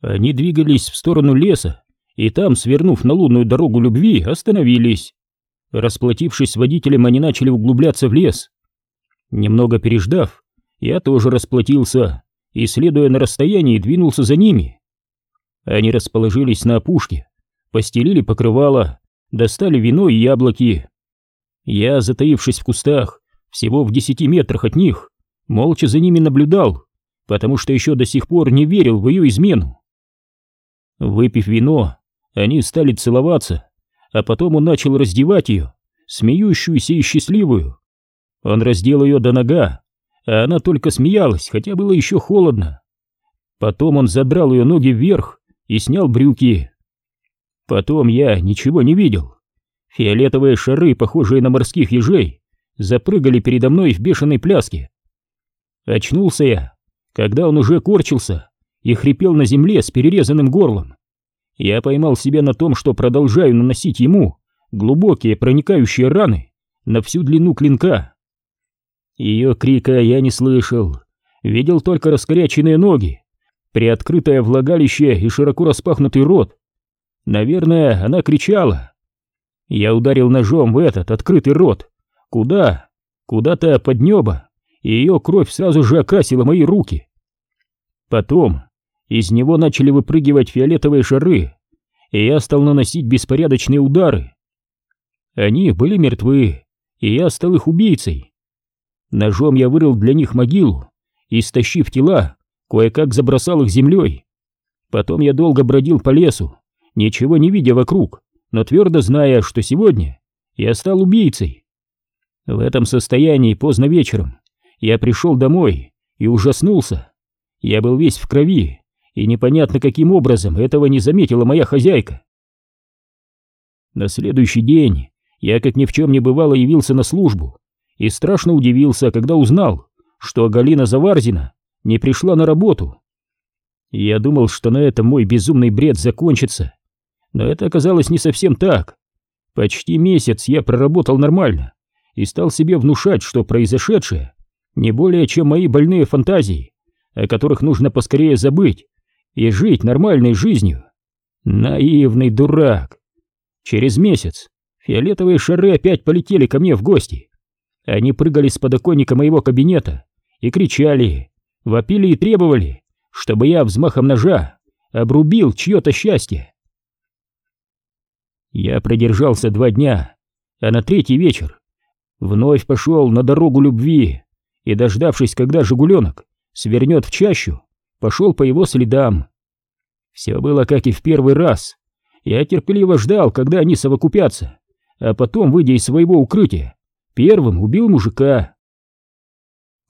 Они двигались в сторону леса, и там, свернув на лунную дорогу любви, остановились. Расплатившись с водителем, они начали углубляться в лес. Немного переждав, я тоже расплатился и, следуя на расстоянии, двинулся за ними. Они расположились на опушке, постелили покрывало, достали вино и яблоки. Я, затаившись в кустах, всего в десяти метрах от них, молча за ними наблюдал, потому что еще до сих пор не верил в ее измену. Выпив вино, они стали целоваться, а потом он начал раздевать ее, смеющуюся и счастливую. Он раздел ее до нога, а она только смеялась, хотя было еще холодно. Потом он задрал ее ноги вверх и снял брюки. Потом я ничего не видел. Фиолетовые шары, похожие на морских ежей, запрыгали передо мной в бешеной пляске. Очнулся я, когда он уже корчился и хрипел на земле с перерезанным горлом. Я поймал себя на том, что продолжаю наносить ему глубокие проникающие раны на всю длину клинка. Ее крика я не слышал, видел только раскоряченные ноги, приоткрытое влагалище и широко распахнутый рот. Наверное, она кричала. Я ударил ножом в этот открытый рот. Куда? Куда-то под небо, и ее кровь сразу же окрасила мои руки. Потом из него начали выпрыгивать фиолетовые шары, и я стал наносить беспорядочные удары. Они были мертвы, и я стал их убийцей. Ножом я вырыл для них могилу и, стащив тела, кое-как забросал их землей. Потом я долго бродил по лесу, ничего не видя вокруг, но твердо зная, что сегодня я стал убийцей. В этом состоянии поздно вечером я пришел домой и ужаснулся. Я был весь в крови, и непонятно каким образом этого не заметила моя хозяйка. На следующий день я, как ни в чем не бывало, явился на службу и страшно удивился, когда узнал, что Галина Заварзина не пришла на работу. Я думал, что на этом мой безумный бред закончится, но это оказалось не совсем так. Почти месяц я проработал нормально и стал себе внушать, что произошедшее не более чем мои больные фантазии, о которых нужно поскорее забыть и жить нормальной жизнью. Наивный дурак. Через месяц фиолетовые шары опять полетели ко мне в гости. Они прыгали с подоконника моего кабинета и кричали, вопили и требовали, чтобы я взмахом ножа обрубил чье-то счастье. Я продержался два дня, а на третий вечер вновь пошел на дорогу любви и, дождавшись, когда «Жигуленок» свернет в чащу, пошел по его следам. Все было как и в первый раз. Я терпеливо ждал, когда они совокупятся, а потом, выйдя из своего укрытия, первым убил мужика.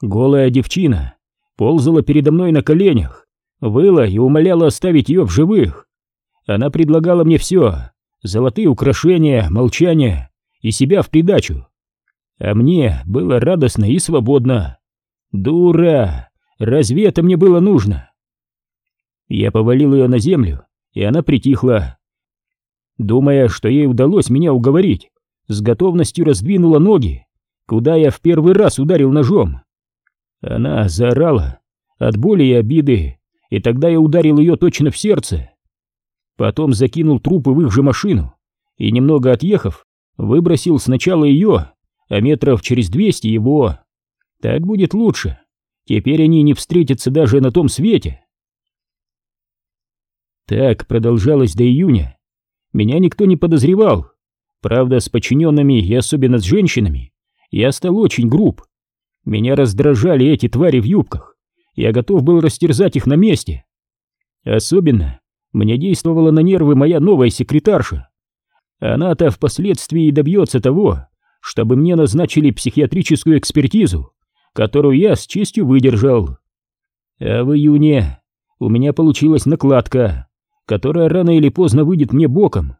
Голая девчина ползала передо мной на коленях, выла и умоляла оставить ее в живых. Она предлагала мне все — золотые украшения, молчание и себя в придачу. А мне было радостно и свободно. Дура! Разве это мне было нужно? Я повалил ее на землю, и она притихла. Думая, что ей удалось меня уговорить, с готовностью раздвинула ноги, куда я в первый раз ударил ножом. Она заорала от боли и обиды, и тогда я ударил ее точно в сердце. Потом закинул трупы в их же машину и, немного отъехав, выбросил сначала ее, а метров через двести его. Так будет лучше. Теперь они не встретятся даже на том свете. Так продолжалось до июня. Меня никто не подозревал. Правда, с подчиненными и особенно с женщинами я стал очень груб. Меня раздражали эти твари в юбках. Я готов был растерзать их на месте. Особенно мне действовала на нервы моя новая секретарша. Она-то впоследствии и добьется того, чтобы мне назначили психиатрическую экспертизу которую я с честью выдержал. А в июне у меня получилась накладка, которая рано или поздно выйдет мне боком.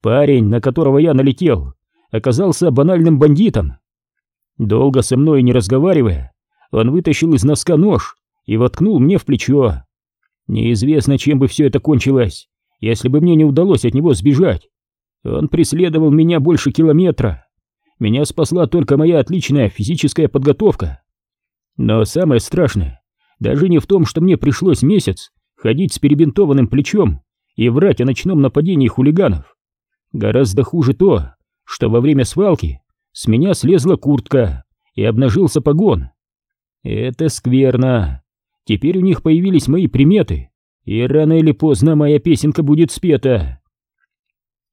Парень, на которого я налетел, оказался банальным бандитом. Долго со мной не разговаривая, он вытащил из носка нож и воткнул мне в плечо. Неизвестно, чем бы все это кончилось, если бы мне не удалось от него сбежать. Он преследовал меня больше километра. Меня спасла только моя отличная физическая подготовка. Но самое страшное даже не в том, что мне пришлось месяц ходить с перебинтованным плечом и врать о ночном нападении хулиганов. Гораздо хуже то, что во время свалки с меня слезла куртка и обнажился погон. Это скверно. Теперь у них появились мои приметы, и рано или поздно моя песенка будет спета.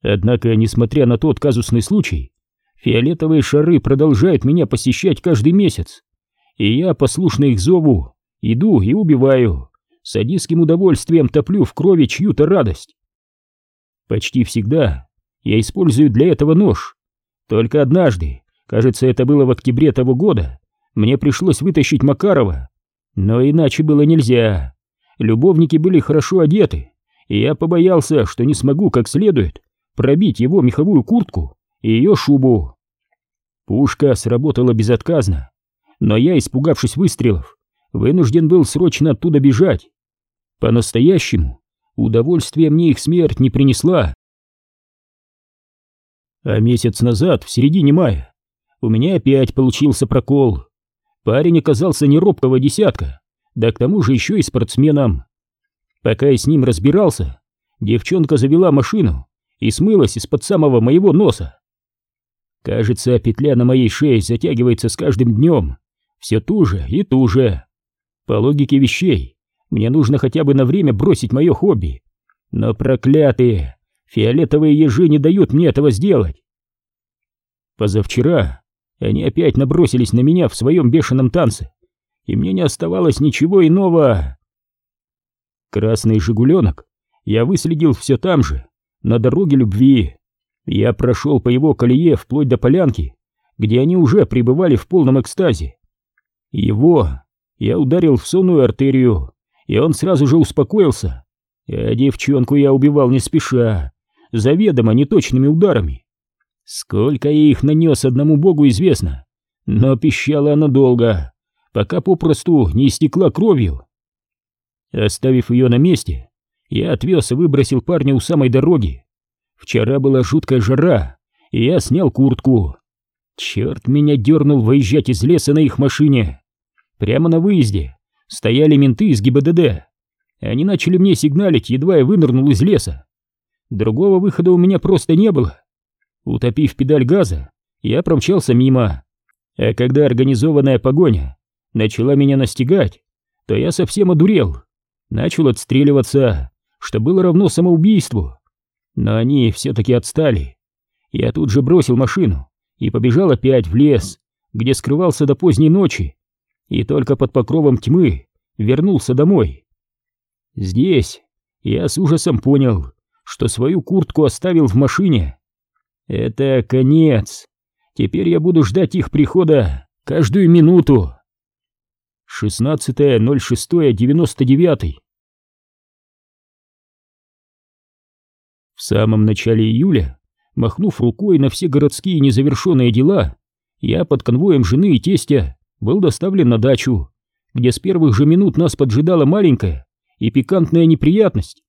Однако, несмотря на тот казусный случай, фиолетовые шары продолжают меня посещать каждый месяц, и я, послушно их зову, иду и убиваю, садистским удовольствием топлю в крови чью-то радость. Почти всегда я использую для этого нож. Только однажды, кажется, это было в октябре того года, мне пришлось вытащить Макарова, но иначе было нельзя. Любовники были хорошо одеты, и я побоялся, что не смогу как следует пробить его меховую куртку и ее шубу. Пушка сработала безотказно, но я, испугавшись выстрелов, вынужден был срочно оттуда бежать. По-настоящему удовольствия мне их смерть не принесла. А месяц назад, в середине мая, у меня опять получился прокол. Парень оказался не робкого десятка, да к тому же еще и спортсменом. Пока я с ним разбирался, девчонка завела машину и смылась из-под самого моего носа. Кажется, петля на моей шее затягивается с каждым днем, все туже и туже. По логике вещей, мне нужно хотя бы на время бросить мое хобби. Но проклятые, фиолетовые ежи не дают мне этого сделать. Позавчера они опять набросились на меня в своем бешеном танце, и мне не оставалось ничего иного. Красный «Жигуленок» я выследил все там же, на дороге любви. Я прошел по его колее вплоть до полянки, где они уже пребывали в полном экстазе. Его я ударил в сонную артерию, и он сразу же успокоился. А девчонку я убивал не спеша, заведомо неточными ударами. Сколько я их нанес одному богу известно, но пищала она долго, пока попросту не истекла кровью. Оставив ее на месте, я отвез и выбросил парня у самой дороги. Вчера была жуткая жара, и я снял куртку. Черт меня дернул выезжать из леса на их машине. Прямо на выезде стояли менты из ГИБДД. Они начали мне сигналить, едва я вынырнул из леса. Другого выхода у меня просто не было. Утопив педаль газа, я промчался мимо. А когда организованная погоня начала меня настигать, то я совсем одурел. Начал отстреливаться, что было равно самоубийству. Но они все-таки отстали. Я тут же бросил машину и побежал опять в лес, где скрывался до поздней ночи, и только под покровом тьмы вернулся домой. Здесь я с ужасом понял, что свою куртку оставил в машине. Это конец. Теперь я буду ждать их прихода каждую минуту. 16.06.99 В самом начале июля, махнув рукой на все городские незавершенные дела, я под конвоем жены и тестя был доставлен на дачу, где с первых же минут нас поджидала маленькая и пикантная неприятность.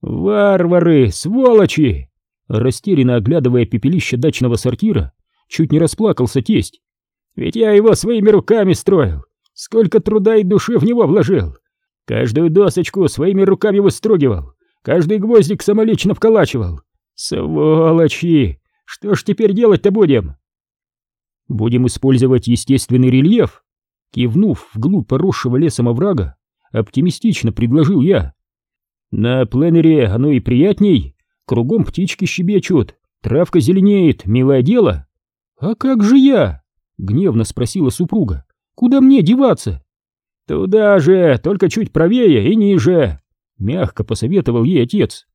«Варвары! Сволочи!» Растерянно оглядывая пепелище дачного сортира, чуть не расплакался тесть. «Ведь я его своими руками строил! Сколько труда и души в него вложил! Каждую досочку своими руками выстругивал, каждый гвоздик самолично вколачивал! Сволочи! Что ж теперь делать-то будем?» Будем использовать естественный рельеф. Кивнув вглубь поросшего лесом оврага, оптимистично предложил я. На пленере оно и приятней, кругом птички щебечут, травка зеленеет, милое дело. А как же я? Гневно спросила супруга. Куда мне деваться? Туда же, только чуть правее и ниже, мягко посоветовал ей отец.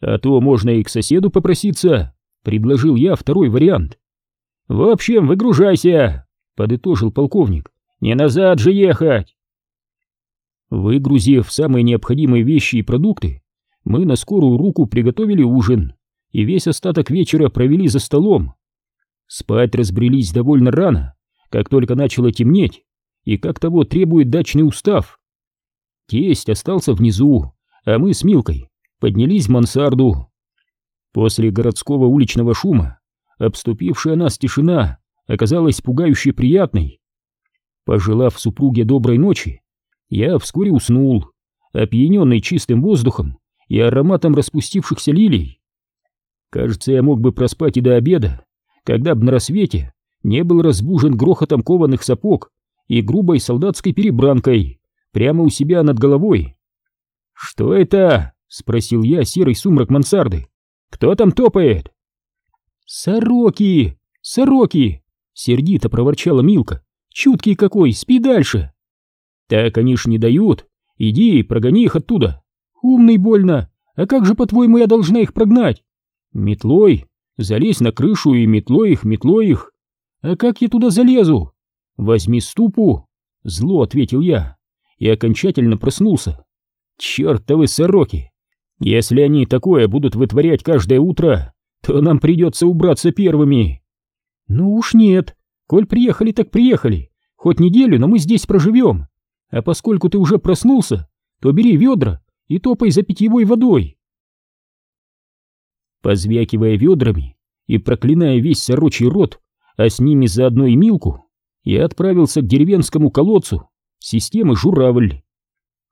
А то можно и к соседу попроситься, предложил я второй вариант. «В общем, выгружайся!» — подытожил полковник. «Не назад же ехать!» Выгрузив самые необходимые вещи и продукты, мы на скорую руку приготовили ужин и весь остаток вечера провели за столом. Спать разбрелись довольно рано, как только начало темнеть, и как того требует дачный устав. Тесть остался внизу, а мы с Милкой поднялись в мансарду. После городского уличного шума обступившая нас тишина оказалась пугающе приятной. Пожелав супруге доброй ночи, я вскоре уснул, опьяненный чистым воздухом и ароматом распустившихся лилий. Кажется, я мог бы проспать и до обеда, когда бы на рассвете не был разбужен грохотом кованых сапог и грубой солдатской перебранкой прямо у себя над головой. «Что это?» — спросил я серый сумрак мансарды. «Кто там топает?» «Сороки! Сороки!» — сердито проворчала Милка. «Чуткий какой, спи дальше!» «Так они ж не дают. Иди, прогони их оттуда!» «Умный больно! А как же, по-твоему, я должна их прогнать?» «Метлой! Залезь на крышу и метлой их, метлой их!» «А как я туда залезу?» «Возьми ступу!» Зло ответил я и окончательно проснулся. «Чертовы сороки! Если они такое будут вытворять каждое утро, то нам придется убраться первыми!» «Ну уж нет! Коль приехали, так приехали! Хоть неделю, но мы здесь проживем! А поскольку ты уже проснулся, то бери ведра и топай за питьевой водой. Позвякивая ведрами и проклиная весь сорочий рот, а с ними заодно и Милку, я отправился к деревенскому колодцу системы «Журавль».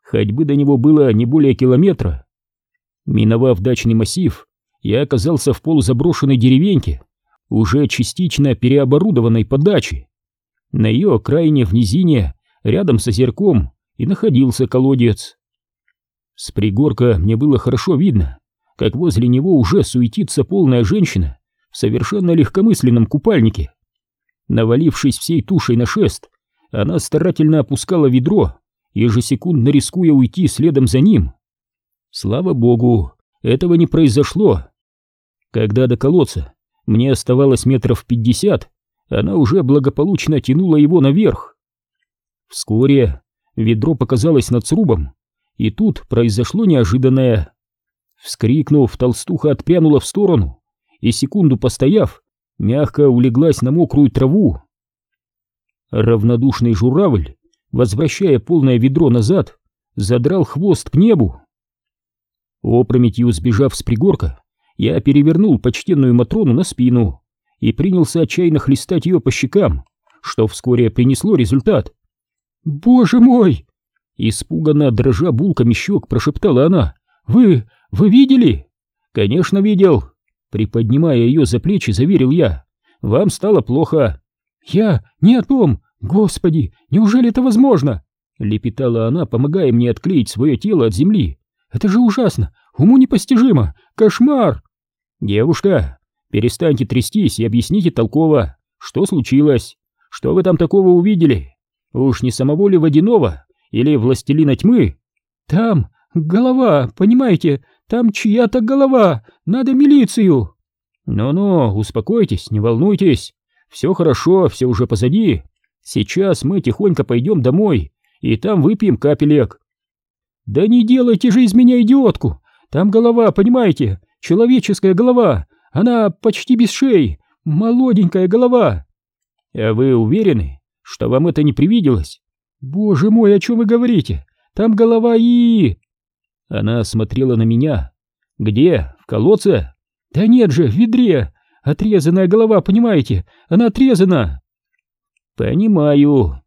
Ходьбы до него было не более километра. Миновав дачный массив, я оказался в полузаброшенной деревеньке, уже частично переоборудованной под дачи. На ее окраине в низине, рядом с озерком, и находился колодец. С пригорка мне было хорошо видно, как возле него уже суетится полная женщина в совершенно легкомысленном купальнике. Навалившись всей тушей на шест, она старательно опускала ведро, ежесекундно рискуя уйти следом за ним. Слава богу, этого не произошло. Когда до колодца мне оставалось метров пятьдесят, она уже благополучно тянула его наверх. Вскоре ведро показалось над срубом, и тут произошло неожиданное. Вскрикнув, толстуха отпрянула в сторону и, секунду постояв, мягко улеглась на мокрую траву. Равнодушный журавль, возвращая полное ведро назад, задрал хвост к небу. Опрометью сбежав с пригорка, я перевернул почтенную Матрону на спину и принялся отчаянно хлестать ее по щекам, что вскоре принесло результат. «Боже мой!» Испуганно дрожа булками щек, прошептала она. «Вы... вы видели?» «Конечно, видел!» Приподнимая ее за плечи, заверил я. «Вам стало плохо!» «Я не о том! Господи, неужели это возможно?» Лепетала она, помогая мне отклеить свое тело от земли. «Это же ужасно! Уму непостижимо! Кошмар!» «Девушка, перестаньте трястись и объясните толково, что случилось? Что вы там такого увидели? Уж не самого ли водяного или властелина тьмы? Там голова, понимаете? Там чья-то голова. Надо милицию. Ну-ну, успокойтесь, не волнуйтесь. Все хорошо, все уже позади. Сейчас мы тихонько пойдем домой и там выпьем капелек. Да не делайте же из меня идиотку. Там голова, понимаете? Человеческая голова. Она почти без шеи. Молоденькая голова. А вы уверены, что вам это не привиделось? «Боже мой, о чем вы говорите? Там голова и...» Она смотрела на меня. «Где? В колодце?» «Да нет же, в ведре! Отрезанная голова, понимаете? Она отрезана!» «Понимаю!»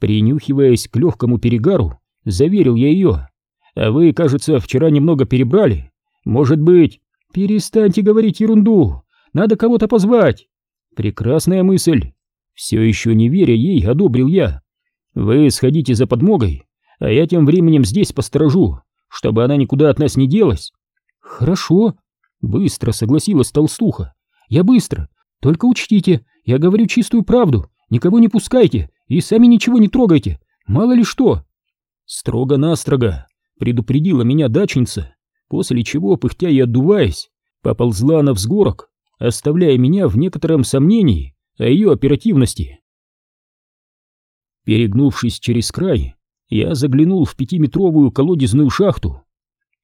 Принюхиваясь к легкому перегару, заверил я ее. «А вы, кажется, вчера немного перебрали. Может быть...» «Перестаньте говорить ерунду! Надо кого-то позвать!» «Прекрасная мысль!» Все еще не веря ей, одобрил я. Вы сходите за подмогой, а я тем временем здесь посторожу, чтобы она никуда от нас не делась. Хорошо, быстро согласилась толстуха. Я быстро. Только учтите, я говорю чистую правду. Никого не пускайте и сами ничего не трогайте. Мало ли что. Строго-настрого предупредила меня дачница, после чего, пыхтя и отдуваясь, поползла она взгорок, оставляя меня в некотором сомнении о ее оперативности. Перегнувшись через край, я заглянул в пятиметровую колодезную шахту.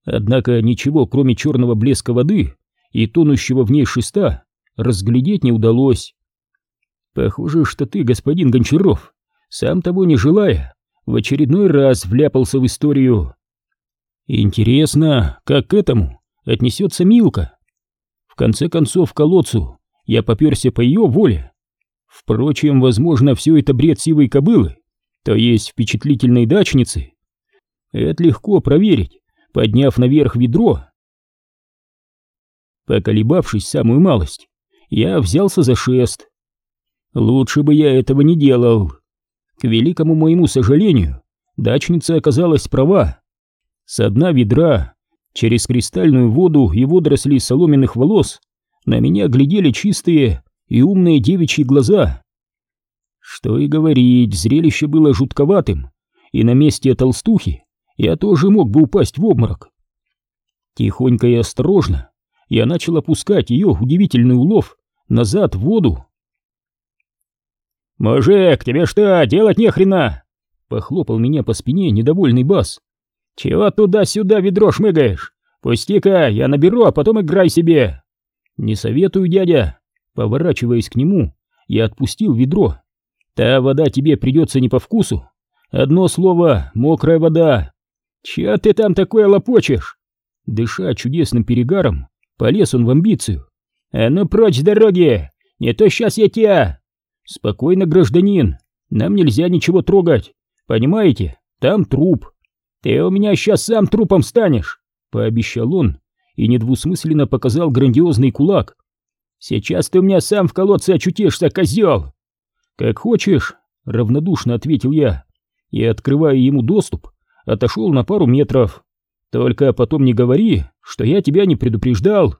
Однако ничего, кроме черного блеска воды и тонущего в ней шеста, разглядеть не удалось. Похоже, что ты, господин Гончаров, сам того не желая, в очередной раз вляпался в историю. Интересно, как к этому отнесется Милка? В конце концов, к колодцу я поперся по ее воле, Впрочем, возможно, все это бред сивой кобылы, то есть впечатлительной дачницы. Это легко проверить, подняв наверх ведро. Поколебавшись самую малость, я взялся за шест. Лучше бы я этого не делал. К великому моему сожалению, дачница оказалась права. С дна ведра, через кристальную воду и водоросли соломенных волос, на меня глядели чистые и умные девичьи глаза. Что и говорить, зрелище было жутковатым, и на месте толстухи я тоже мог бы упасть в обморок. Тихонько и осторожно я начал опускать ее удивительный улов назад в воду. «Мужик, тебе что, делать нехрена?» Похлопал меня по спине недовольный бас. «Чего туда-сюда ведро шмыгаешь? Пусти-ка, я наберу, а потом играй себе!» «Не советую, дядя!» Поворачиваясь к нему, я отпустил ведро. «Та вода тебе придется не по вкусу. Одно слово — мокрая вода. Чё ты там такое лопочешь?» Дыша чудесным перегаром, полез он в амбицию. «А ну прочь с дороги! Не то сейчас я тебя...» «Спокойно, гражданин, нам нельзя ничего трогать. Понимаете, там труп. Ты у меня сейчас сам трупом станешь!» Пообещал он и недвусмысленно показал грандиозный кулак. «Сейчас ты у меня сам в колодце очутишься, козел!» «Как хочешь», — равнодушно ответил я, и, открывая ему доступ, отошел на пару метров. «Только потом не говори, что я тебя не предупреждал!»